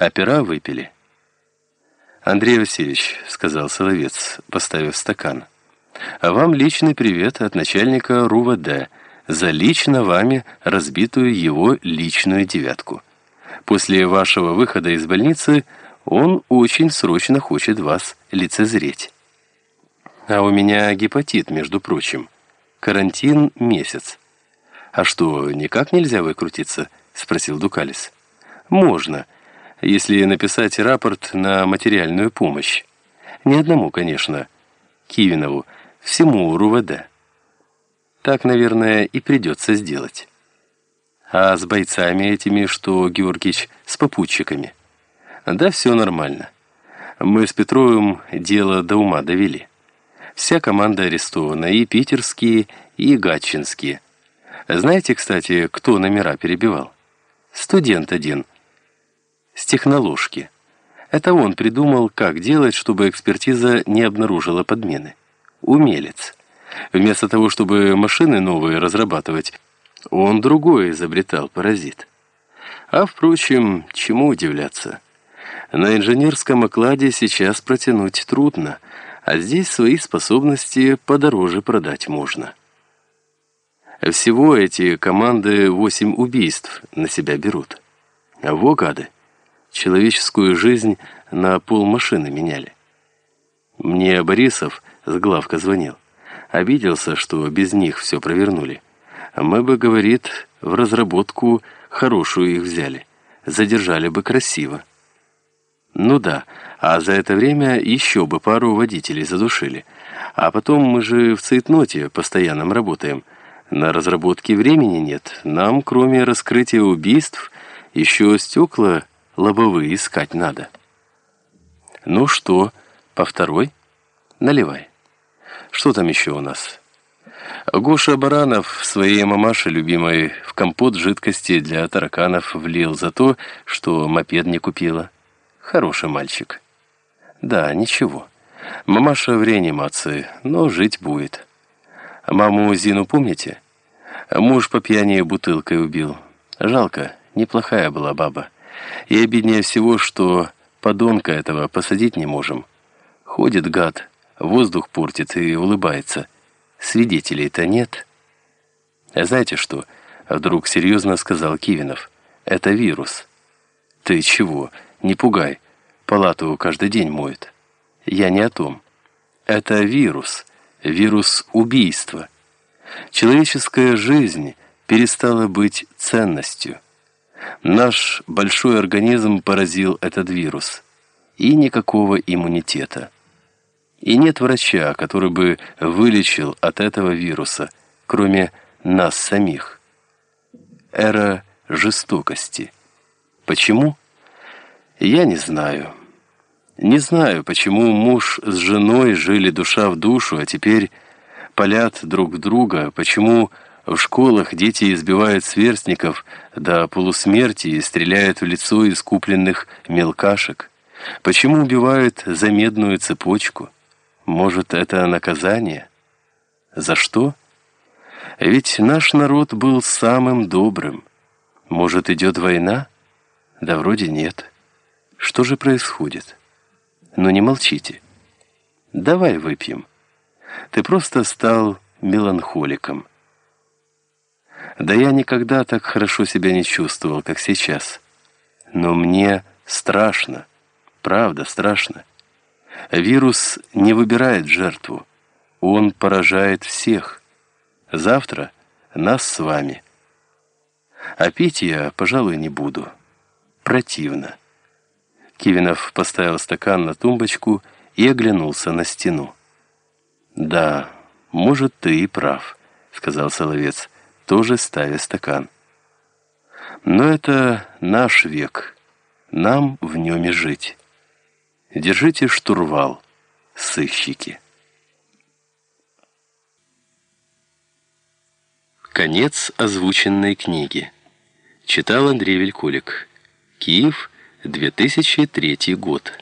а выпили. «Андрей Васильевич», — сказал Соловец, поставив стакан, «а вам личный привет от начальника РУВД за лично вами разбитую его личную девятку. После вашего выхода из больницы он очень срочно хочет вас лицезреть. А у меня гепатит, между прочим. Карантин месяц. А что, никак нельзя выкрутиться?» — спросил Дукалис. «Можно, если написать рапорт на материальную помощь. Не одному, конечно, Кивинову, всему РУВД. Так, наверное, и придется сделать. А с бойцами этими, что, Георгич, с попутчиками? Да, все нормально. Мы с Петровым дело до ума довели. Вся команда арестована, и питерские, и гатчинские. Знаете, кстати, кто номера перебивал? Студент один. С техноложки. Это он придумал, как делать, чтобы экспертиза не обнаружила подмены. Умелец. Вместо того, чтобы машины новые разрабатывать, он другое изобретал, паразит. А, впрочем, чему удивляться? На инженерском окладе сейчас протянуть трудно, а здесь свои способности подороже продать можно. Всего эти команды восемь убийств на себя берут. Во гады, человеческую жизнь на полмашины меняли. Мне Борисов с главка звонил. Обиделся, что без них все провернули. Мы бы, говорит, в разработку хорошую их взяли. Задержали бы красиво. Ну да, а за это время еще бы пару водителей задушили. А потом мы же в цейтноте постоянном работаем – на разработке времени нет. Нам, кроме раскрытия убийств, еще стекла лобовые искать надо. Ну что, по второй? Наливай. Что там еще у нас? Гоша Баранов своей мамаше любимой в компот жидкости для тараканов влил за то, что мопед не купила. Хороший мальчик. Да, ничего. Мамаша в реанимации, но жить будет. Маму Зину помните? Муж по пьяни бутылкой убил. Жалко, неплохая была баба. И обиднее всего, что подонка этого посадить не можем. Ходит гад, воздух портит и улыбается. Свидетелей-то нет. А знаете что? Вдруг серьезно сказал Кивинов. Это вирус. Ты чего? Не пугай. Палату каждый день моют. Я не о том. Это вирус. Вирус убийства. Человеческая жизнь перестала быть ценностью. Наш большой организм поразил этот вирус. И никакого иммунитета. И нет врача, который бы вылечил от этого вируса, кроме нас самих. Эра жестокости. Почему? Я не знаю. Не знаю, почему муж с женой жили душа в душу, а теперь палят друг друга, почему в школах дети избивают сверстников до полусмерти и стреляют в лицо из купленных мелкашек, почему убивают за медную цепочку. Может, это наказание? За что? Ведь наш народ был самым добрым. Может, идет война? Да вроде нет. Что же происходит? Ну не молчите. Давай выпьем. Ты просто стал меланхоликом. Да я никогда так хорошо себя не чувствовал, как сейчас. Но мне страшно, правда страшно. Вирус не выбирает жертву, он поражает всех. Завтра нас с вами. А пить я, пожалуй, не буду. Противно. Кивинов поставил стакан на тумбочку и оглянулся на стену. «Да, может, ты и прав», — сказал Соловец, тоже ставя стакан. «Но это наш век, нам в нем и жить. Держите штурвал, сыщики». Конец озвученной книги. Читал Андрей Велькулик. Киев, 2003 год.